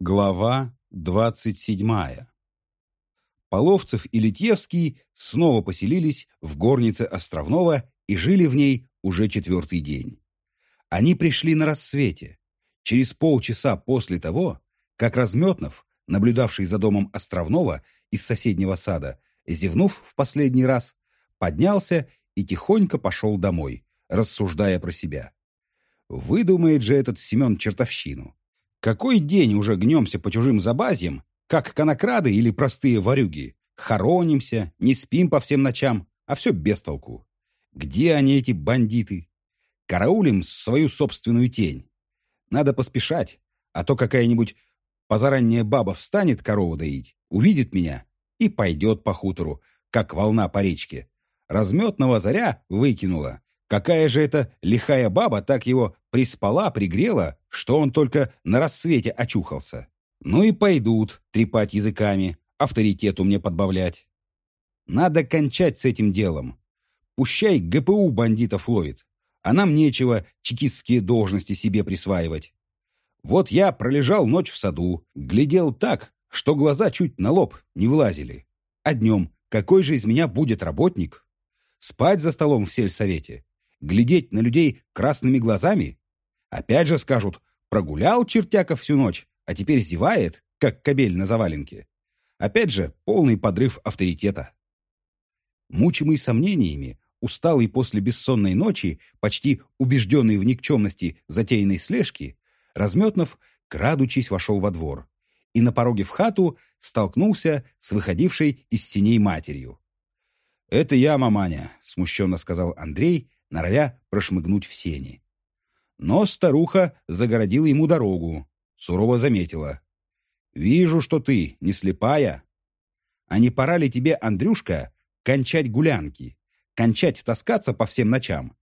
Глава двадцать седьмая. Половцев и Литьевский снова поселились в горнице Островного и жили в ней уже четвертый день. Они пришли на рассвете, через полчаса после того, как Разметнов, наблюдавший за домом Островного из соседнего сада, зевнув в последний раз, поднялся и тихонько пошел домой, рассуждая про себя. Выдумает же этот Семен чертовщину. Какой день уже гнемся по чужим забазьям, как конокрады или простые ворюги? Хоронимся, не спим по всем ночам, а все без толку. Где они, эти бандиты? Караулим свою собственную тень. Надо поспешать, а то какая-нибудь позаранняя баба встанет корову доить, увидит меня и пойдет по хутору, как волна по речке. Разметного заря выкинула, Какая же это лихая баба так его приспала, пригрела, что он только на рассвете очухался. Ну и пойдут трепать языками, авторитету мне подбавлять. Надо кончать с этим делом. Пущай ГПУ бандитов ловит, а нам нечего чекистские должности себе присваивать. Вот я пролежал ночь в саду, глядел так, что глаза чуть на лоб не вылазили. А днем какой же из меня будет работник? Спать за столом в сельсовете глядеть на людей красными глазами? Опять же скажут, прогулял чертяков всю ночь, а теперь зевает, как кобель на заваленке. Опять же, полный подрыв авторитета. Мучимый сомнениями, усталый после бессонной ночи, почти убежденный в никчемности затеянной слежки, Разметнов, крадучись, вошел во двор и на пороге в хату столкнулся с выходившей из синей матерью. «Это я, маманя», — смущенно сказал Андрей, норовя прошмыгнуть в сени. Но старуха загородила ему дорогу, сурово заметила. «Вижу, что ты не слепая. А не пора ли тебе, Андрюшка, кончать гулянки, кончать таскаться по всем ночам?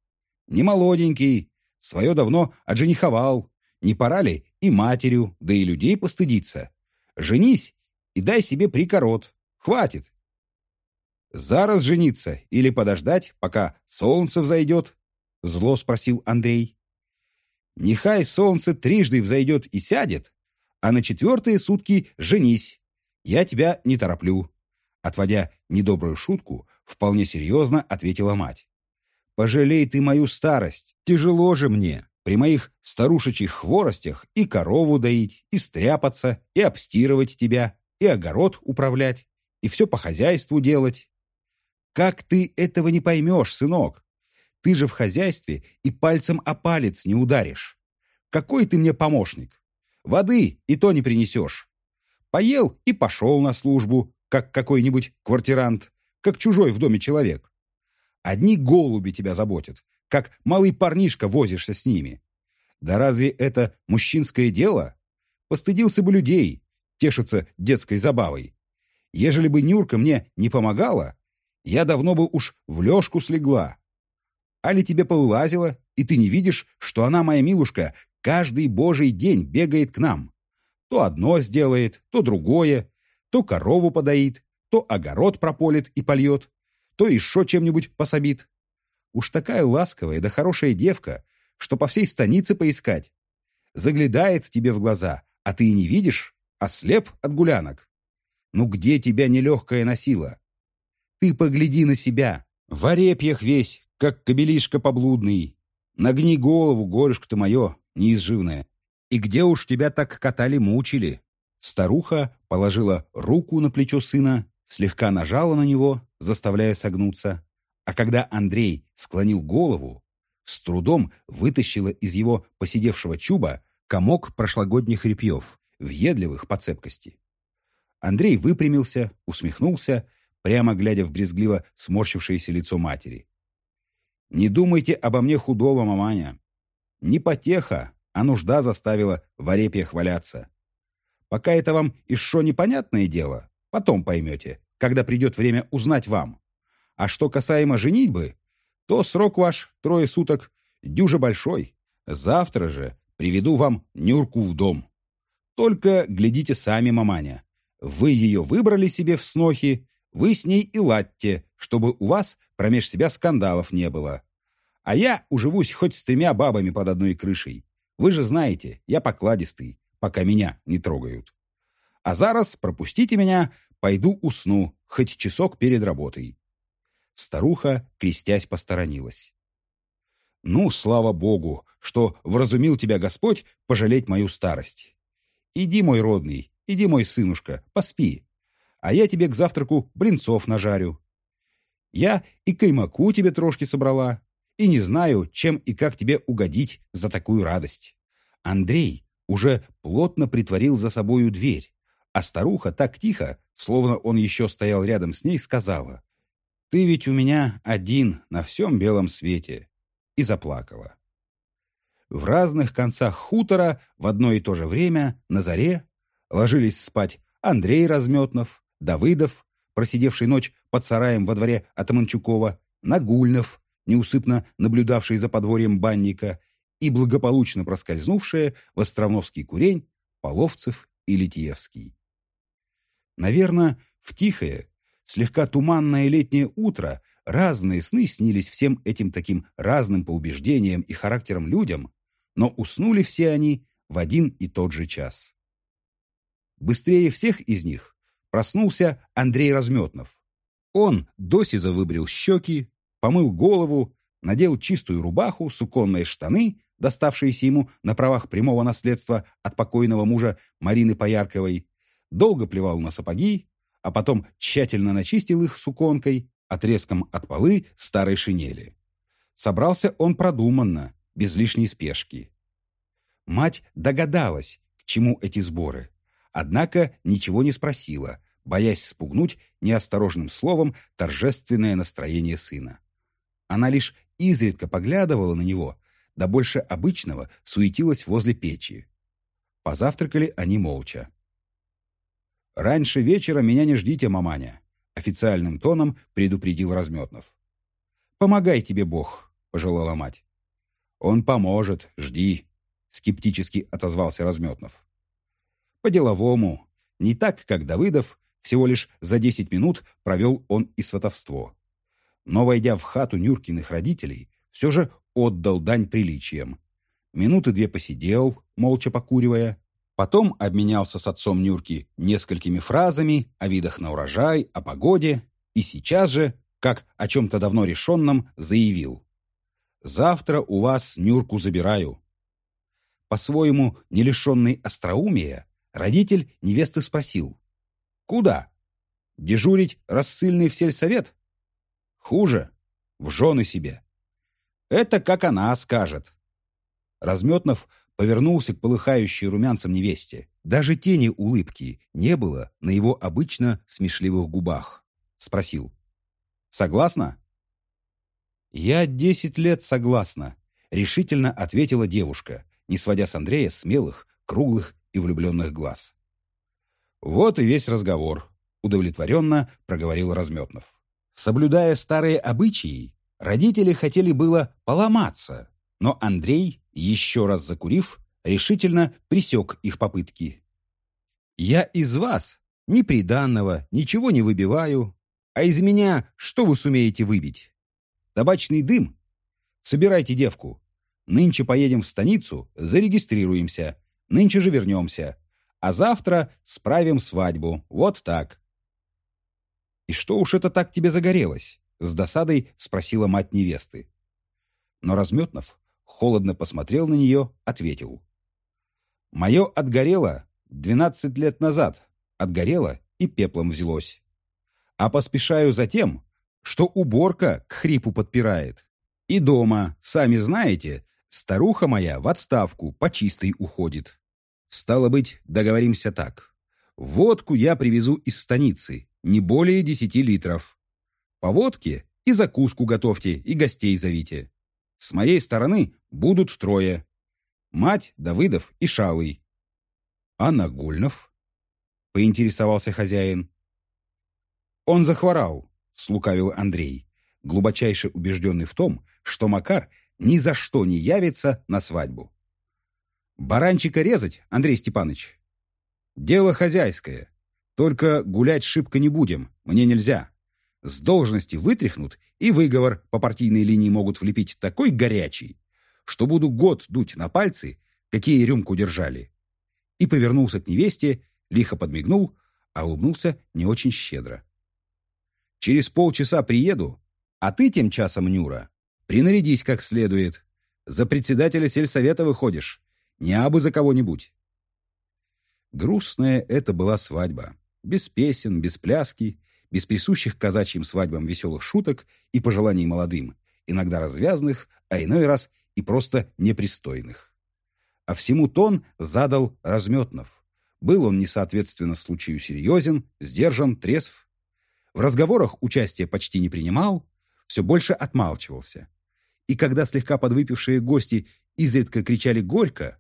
Не молоденький, свое давно отжениховал. Не пора ли и матерью, да и людей постыдиться? Женись и дай себе прикорот. Хватит, «Зараз жениться или подождать, пока солнце взойдет?» — зло спросил Андрей. «Нехай солнце трижды взойдет и сядет, а на четвертые сутки женись. Я тебя не тороплю». Отводя недобрую шутку, вполне серьезно ответила мать. «Пожалей ты мою старость, тяжело же мне при моих старушечьих хворостях и корову доить, и стряпаться, и обстирывать тебя, и огород управлять, и все по хозяйству делать. Как ты этого не поймешь, сынок? Ты же в хозяйстве и пальцем о палец не ударишь. Какой ты мне помощник? Воды и то не принесешь. Поел и пошел на службу, как какой-нибудь квартирант, как чужой в доме человек. Одни голуби тебя заботят, как малый парнишка возишься с ними. Да разве это мужчинское дело? Постыдился бы людей, тешиться детской забавой. Ежели бы Нюрка мне не помогала, я давно бы уж в лёжку слегла. Али тебе повылазила, и ты не видишь, что она, моя милушка, каждый божий день бегает к нам. То одно сделает, то другое, то корову подоит, то огород прополит и польет, то еще чем-нибудь пособит. Уж такая ласковая да хорошая девка, что по всей станице поискать. Заглядает тебе в глаза, а ты и не видишь, а слеп от гулянок. Ну где тебя нелегкая носила? Ты погляди на себя. В орепьях весь, как кобелишка поблудный. Нагни голову, горюшка ты мое, неизживное. И где уж тебя так катали-мучили?» Старуха положила руку на плечо сына, слегка нажала на него, заставляя согнуться. А когда Андрей склонил голову, с трудом вытащила из его посидевшего чуба комок прошлогодних репьев, въедливых по цепкости. Андрей выпрямился, усмехнулся прямо глядя в брезгливо сморщившееся лицо матери. «Не думайте обо мне худого, маманя. Не потеха, а нужда заставила в орепьях валяться. Пока это вам еще непонятное дело, потом поймете, когда придет время узнать вам. А что касаемо женитьбы, то срок ваш, трое суток, дюже большой. Завтра же приведу вам Нюрку в дом. Только глядите сами, маманя. Вы ее выбрали себе в снохи, вы с ней и ладьте, чтобы у вас промеж себя скандалов не было. А я уживусь хоть с тремя бабами под одной крышей. Вы же знаете, я покладистый, пока меня не трогают. А зараз пропустите меня, пойду усну, хоть часок перед работой. Старуха, крестясь, посторонилась. Ну, слава Богу, что вразумил тебя Господь пожалеть мою старость. Иди, мой родный, иди, мой сынушка, поспи, а я тебе к завтраку блинцов нажарю. Я и каймаку тебе трошки собрала, и не знаю, чем и как тебе угодить за такую радость. Андрей уже плотно притворил за собою дверь, а старуха так тихо, словно он еще стоял рядом с ней, сказала, «Ты ведь у меня один на всем белом свете», и заплакала. В разных концах хутора в одно и то же время, на заре, ложились спать Андрей Разметнов, Давыдов, просидевший ночь под сараем во дворе Атаманчукова, Нагульнов, неусыпно наблюдавший за подворьем банника, и благополучно проскользнувшие в Островновский курень Половцев и Литьевский. Наверное, в тихое, слегка туманное летнее утро разные сны снились всем этим таким разным по убеждениям и характерам людям, но уснули все они в один и тот же час. Быстрее всех из них проснулся Андрей Разметнов. Он досиза выбрил щеки, помыл голову, надел чистую рубаху, суконные штаны, доставшиеся ему на правах прямого наследства от покойного мужа Марины Поярковой, долго плевал на сапоги, а потом тщательно начистил их суконкой, отрезком от полы старой шинели. Собрался он продуманно, без лишней спешки. Мать догадалась, к чему эти сборы, однако ничего не спросила, боясь спугнуть неосторожным словом торжественное настроение сына. Она лишь изредка поглядывала на него, да больше обычного суетилась возле печи. Позавтракали они молча. «Раньше вечера меня не ждите, маманя», — официальным тоном предупредил Разметнов. «Помогай тебе Бог», — пожелала мать. «Он поможет, жди», — скептически отозвался Разметнов. «По-деловому, не так, как Давыдов, всего лишь за десять минут провел он и сватовство. Но, войдя в хату Нюркиных родителей, все же отдал дань приличиям. Минуты две посидел, молча покуривая, потом обменялся с отцом Нюрки несколькими фразами о видах на урожай, о погоде, и сейчас же, как о чем-то давно решенном, заявил. «Завтра у вас Нюрку забираю». По-своему, не лишенный остроумия, родитель невесты спросил. «Куда? Дежурить рассыльный в сельсовет?» «Хуже. В жены себе. Это как она скажет. Разметнов повернулся к полыхающей румянцем невесте. Даже тени улыбки не было на его обычно смешливых губах. Спросил. «Согласна?» «Я десять лет согласна», — решительно ответила девушка, не сводя с Андрея смелых, круглых и влюбленных глаз. «Вот и весь разговор», — удовлетворенно проговорил Разметнов. Соблюдая старые обычаи, Родители хотели было поломаться, но Андрей, еще раз закурив, решительно пресек их попытки. «Я из вас ни приданного, ничего не выбиваю, а из меня что вы сумеете выбить? Табачный дым? Собирайте девку. Нынче поедем в станицу, зарегистрируемся, нынче же вернемся, а завтра справим свадьбу, вот так». «И что уж это так тебе загорелось?» С досадой спросила мать невесты. Но Разметнов холодно посмотрел на нее, ответил. «Мое отгорело двенадцать лет назад. Отгорело и пеплом взялось. А поспешаю за тем, что уборка к хрипу подпирает. И дома, сами знаете, старуха моя в отставку по чистой уходит. Стало быть, договоримся так. Водку я привезу из станицы, не более десяти литров. По водке и закуску готовьте, и гостей зовите. С моей стороны будут трое. Мать, Давыдов и Шалый. А Нагульнов? Поинтересовался хозяин. Он захворал, слукавил Андрей, глубочайше убежденный в том, что Макар ни за что не явится на свадьбу. Баранчика резать, Андрей Степанович? Дело хозяйское. Только гулять шибко не будем, мне нельзя. С должности вытряхнут, и выговор по партийной линии могут влепить такой горячий, что буду год дуть на пальцы, какие рюмку держали. и повернулся к невесте, лихо подмигнул, а улыбнулся не очень щедро. «Через полчаса приеду, а ты тем часом, Нюра, принарядись как следует. За председателя сельсовета выходишь, не абы за кого-нибудь». Грустная это была свадьба. Без песен, без пляски, без присущих казачьим свадьбам веселых шуток и пожеланий молодым, иногда развязных, а иной раз и просто непристойных. А всему тон задал Разметнов. Был он, несоответственно, случаю серьезен, сдержан, трезв. В разговорах участия почти не принимал, все больше отмалчивался. И когда слегка подвыпившие гости изредка кричали «горько»,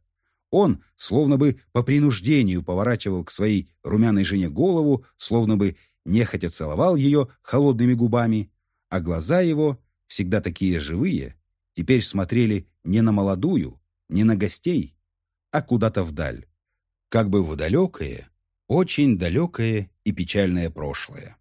он, словно бы по принуждению, поворачивал к своей румяной жене голову, словно бы нехотя целовал ее холодными губами, а глаза его, всегда такие живые, теперь смотрели не на молодую, не на гостей, а куда-то вдаль, как бы в далекое, очень далекое и печальное прошлое.